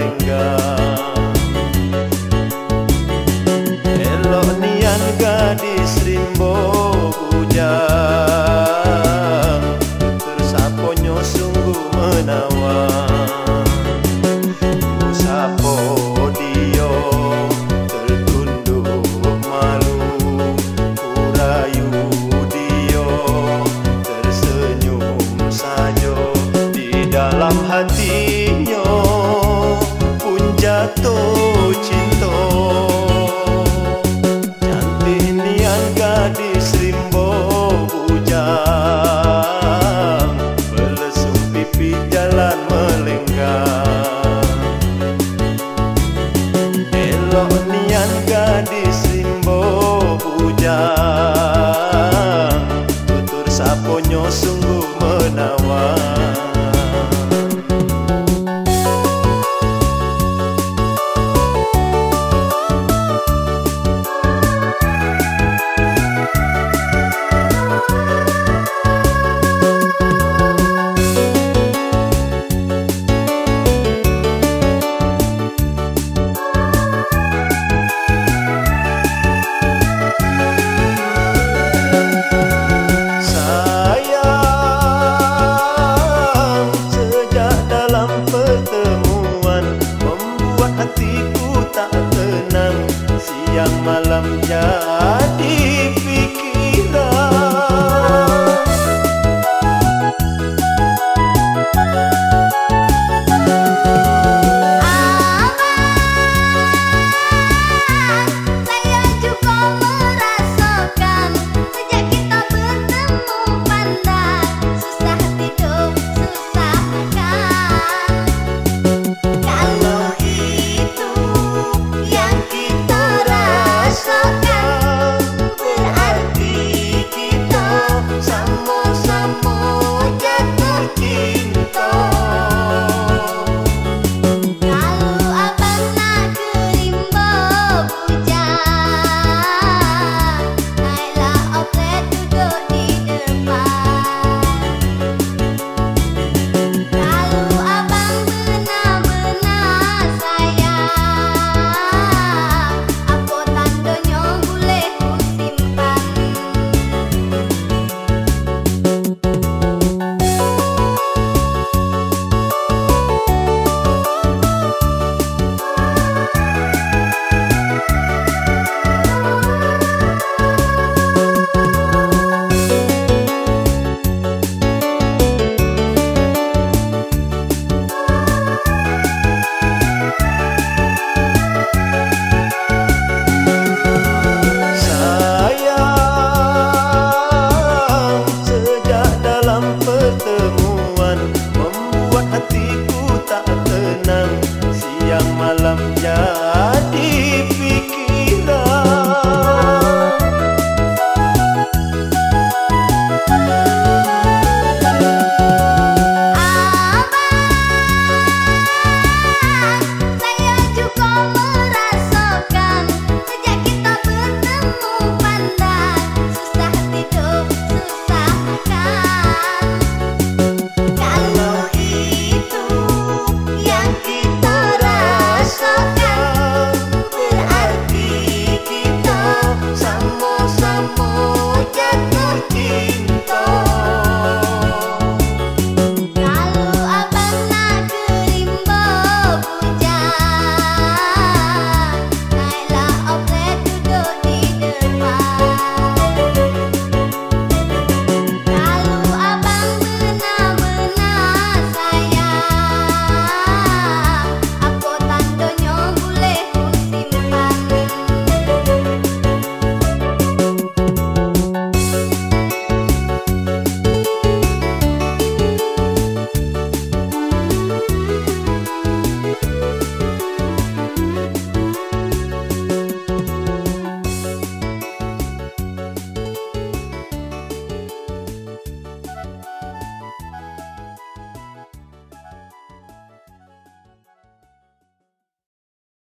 lingam сосредоточить.